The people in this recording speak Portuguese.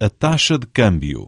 a taxa de câmbio.